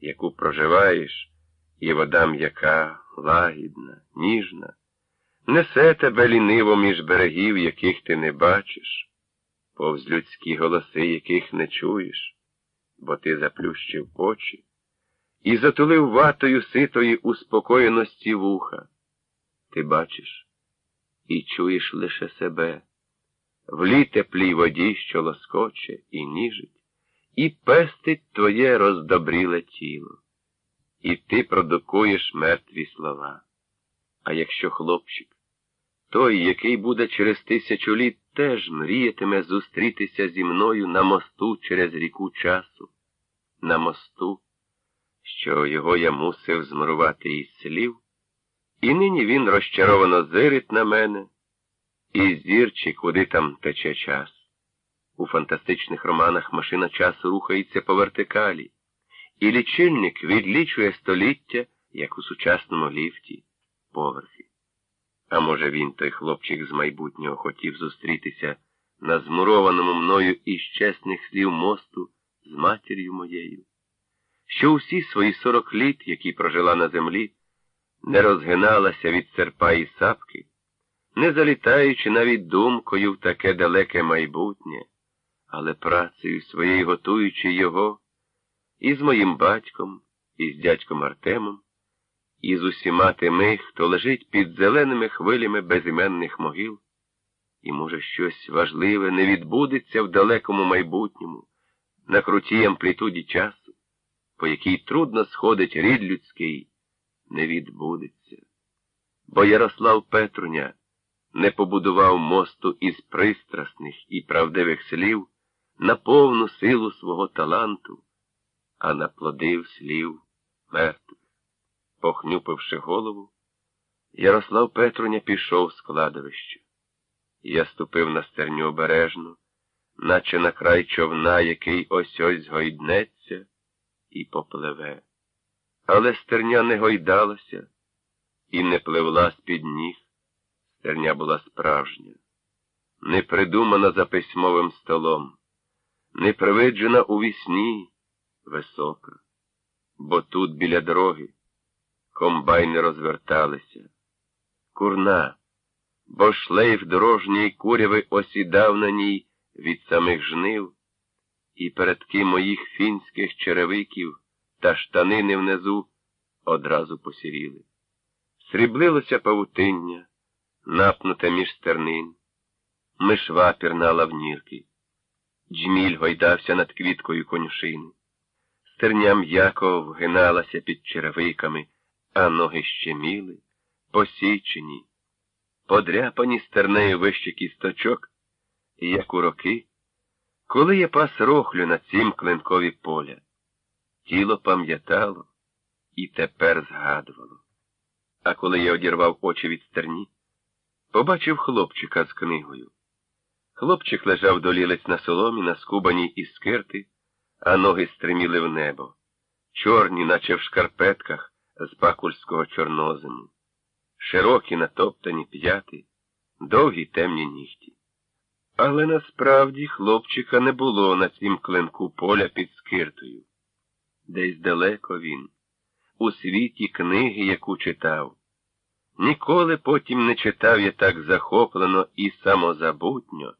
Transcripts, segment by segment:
яку проживаєш, і вода м'яка, лагідна, ніжна, несе тебе ліниво між берегів, яких ти не бачиш, повз людські голоси, яких не чуєш, бо ти заплющив очі і затулив ватою ситої успокоєності вуха. Ти бачиш і чуєш лише себе, в літеплій воді, що лоскоче і ніжить, і пестить твоє роздобріле тіло. І ти продукуєш мертві слова. А якщо хлопчик, той, який буде через тисячу літ, теж мріятиме зустрітися зі мною на мосту через ріку часу, на мосту, що його я мусив змурувати із слів, і нині він розчаровано зирить на мене, і зірчі, куди там тече час. У фантастичних романах машина часу рухається по вертикалі, і лічильник відлічує століття, як у сучасному ліфті, поверхи. А може, він, той хлопчик з майбутнього, хотів зустрітися на змурованому мною із чесних слів мосту з матір'ю моєю, що усі свої сорок літ, які прожила на землі, не розгиналася від серпа і сапки, не залітаючи навіть думкою в таке далеке майбутнє, але працею своєю готуючи його і з моїм батьком, і з дядьком Артемом, і з усіма тими, хто лежить під зеленими хвилями безіменних могил, і, може, щось важливе не відбудеться в далекому майбутньому, на крутій амплітуді часу, по якій трудно сходить рід людський, не відбудеться. Бо Ярослав Петруня не побудував мосту із пристрасних і правдивих слів на повну силу свого таланту, а наплодив слів мертвих. Похнюпивши голову, Ярослав Петруня пішов з кладовища. Я ступив на стерню обережно, наче на край човна, який ось ось гойднеться і попливе. Але стерня не гойдалася і не пливла з-під ніг. Стерня була справжня, не придумана за письмовим столом, не привиджена у вісні, висока, бо тут біля дороги комбайни розверталися. Курна, бо шлейф дорожньої куряви осідав на ній від самих жнив, і передки моїх фінських черевиків та штанини внизу одразу посіріли. Сріблилося павутиння, напнуте між стернин, мишва пірна лавнірки. Джміль гойдався над квіткою конюшини. Стерня м'яко вгиналася під черевиками, а ноги щеміли, посічені, подряпані стернею вище кісточок, як у роки, коли я пас рохлю на цім клинкові поля. Тіло пам'ятало і тепер згадувало. А коли я одірвав очі від стерні, побачив хлопчика з книгою. Хлопчик лежав долілець на соломі, на скубаній із скирти, а ноги стриміли в небо, чорні, наче в шкарпетках з бакульського чорнозиму, широкі натоптані п'яти, довгі темні нігті. Але насправді хлопчика не було на цім клинку поля під скиртою. Десь далеко він, у світі книги, яку читав. Ніколи потім не читав я так захоплено і самозабутньо,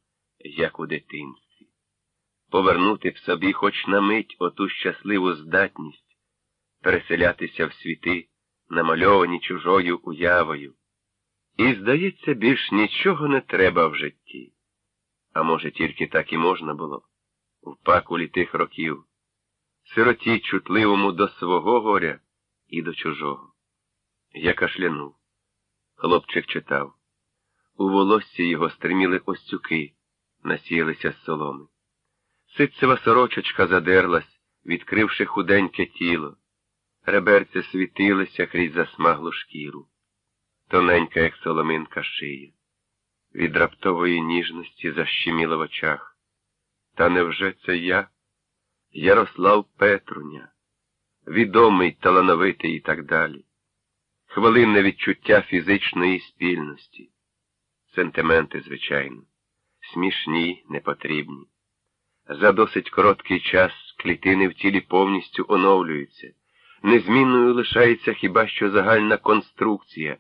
як у дитинстві. Повернути в собі хоч на мить оту щасливу здатність, переселятися в світи, намальовані чужою уявою. І, здається, більш нічого не треба в житті. А може, тільки так і можна було, в пакулі тих років, сироті чутливому до свого горя і до чужого. Я кашлянув. Хлопчик читав. У волоссі його стриміли остюки, насіялися з соломи. Ситцева сорочечка задерлась, відкривши худеньке тіло. Реберця світилися крізь засмаглу шкіру. Тоненька, як соломинка, шия. Від раптової ніжності защеміло в очах. Та невже це я, Ярослав Петруня, відомий, талановитий і так далі хвилинне відчуття фізичної спільності. Сентименти, звичайно, смішні, непотрібні. За досить короткий час клітини в тілі повністю оновлюються, незмінною лишається хіба що загальна конструкція.